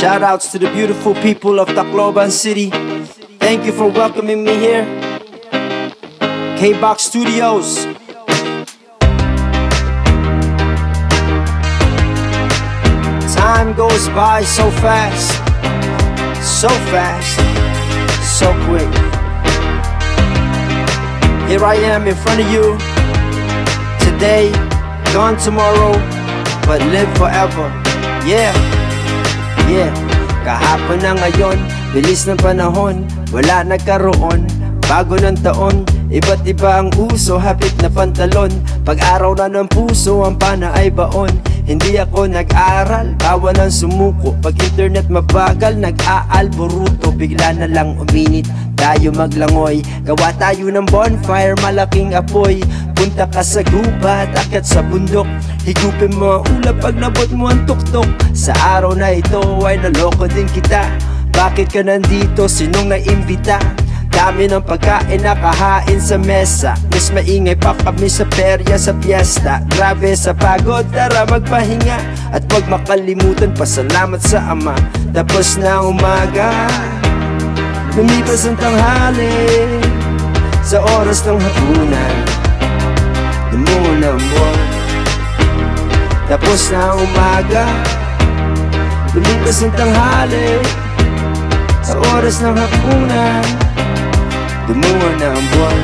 Shout outs to the beautiful people of Tacloban City. Thank you for welcoming me here. K Box Studios. Time goes by so fast, so fast, so quick. Here I am in front of you today, gone tomorrow, but live forever. Yeah, yeah. Kahapon na ngayon, bilis ng panahon, wala nagkaroon. Bago ng taon, iba't iba ang uso, hapit na pantalon. Pag-araw na ng puso, ang pana ay baon. Hindi ako nag-aral, bawal ang sumuko. Pag internet mabagal, nag-aalboruto. Bigla na lang uminit, tayo maglangoy. Gawa tayo ng bonfire, malaking apoy. Punta ka sa gubat, akyat sa bundok. Higupin mo ang ulap pag nabot mo ang tuktok. Sa araw na ito ay naloko din kita. Bakit ka nandito? Sinong naimbita? Dami ng pagkain nakahain sa mesa. Mas maingay pa kami sa perya sa piyesta. Grabe sa pagod, tara magpahinga. At wag makalimutan pasalamat sa ama. Tapos na umaga. Lumipas ang tanghali. Sa oras ng hapunan. Dumungo na ang buwan. Tapos na umaga. Lumipas ang tanghali. Sa oras ng hapunan Dumungo na ang buwan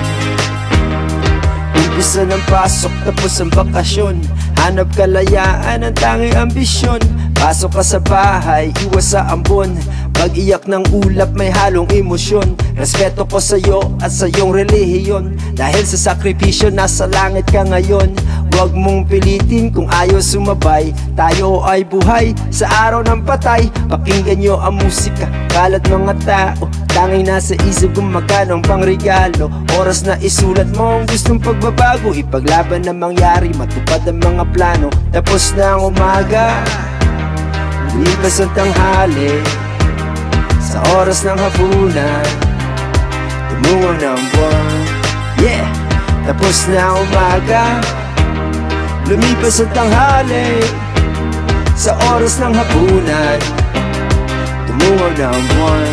Umpisa ng pasok tapos ang bakasyon. Hanap kalayaan ang tanging ambisyon. Pasok ka sa bahay, iwas sa ambon Pag-iyak ng ulap may halong emosyon. Respeto ko sa iyo at sa iyong relihiyon. Dahil sa sakripisyo nasa langit ka ngayon. Huwag mong pilitin kung ayaw sumabay. Tayo ay buhay sa araw ng patay. Pakinggan nyo ang musika, kalat mga tao. Tanging nasa isip kung magkano ang pangregalo. Oras na isulat mo ang gustong pagbabago. Ipaglaban na mangyari, matupad ang mga plano. Tapos na ang umaga. Lipas ang tanghali Sa oras ng hapunan Tumungo na ang buwan. Yeah! Tapos na umaga Lumipas ang tanghali. Sa oras ng hapunan Tumungo na ang buwan.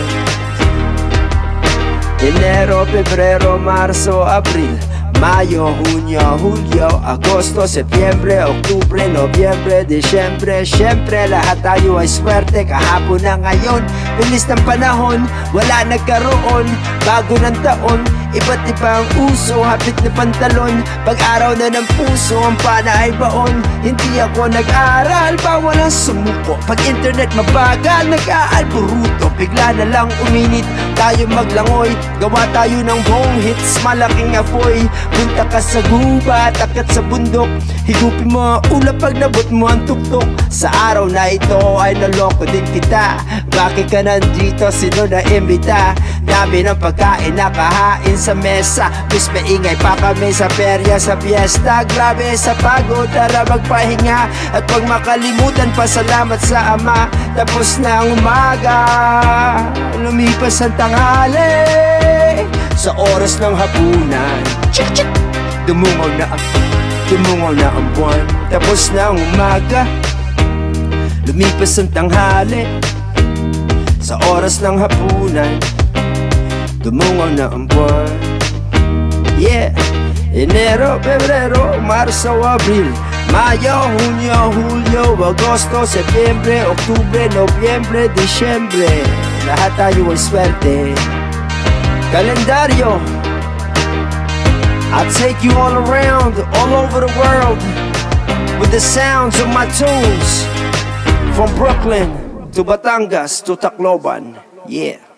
Enero, Pebrero, Marzo, Abril Mayo, Junio, Julio, Agosto, Septiembre, Oktubre, Nobyembre, Disyembre Siyempre lahat tayo ay swerte. Kahapon na ngayon Bilis ng panahon, wala nagkaroon. Bago ng taon, iba't iba ang uso Hapit na pantalon, pag-araw na ng puso Ang pana ay baon, hindi ako nag-aral Bawal ang sumuko, pag internet mabagal Nag-aalburuto, bigla na lang uminit Tayo maglangoy, gawa tayo ng home hits Malaking apoy, punta ka sa gubat Akat sa bundok, higupin mo ulap Pag nabot mo ang tuktok. Sa araw na ito ay naloko din kita. Bakit ka nandito, sino na imbita? Dami ng pagkain nakahain sa mesa. Mas maingay pa kami sa perya sa piyesta. Grabe sa pagod, tara magpahinga. At wag makalimutan pasalamat sa ama. Tapos na ang umaga Lumipas ang tanghali. Sa oras ng hapunan chik Dumungaw na ang Dumungaw na ang buwan. Tapos na ang umaga Lumipas ang tanghali. Sa oras ng hapunan Dumungaw na ang buwan Yeah. Enero, Pebrero, Marzo, Abril Mayo, Junio, Julio, Agosto, Septiembre, Oktubre, Nobyembre, Disyembre Lahat tayo ay swerte Kalendaryo I'll take you all around, all over the world With the sounds of my tunes. From Brooklyn to Batangas to Tacloban. Yeah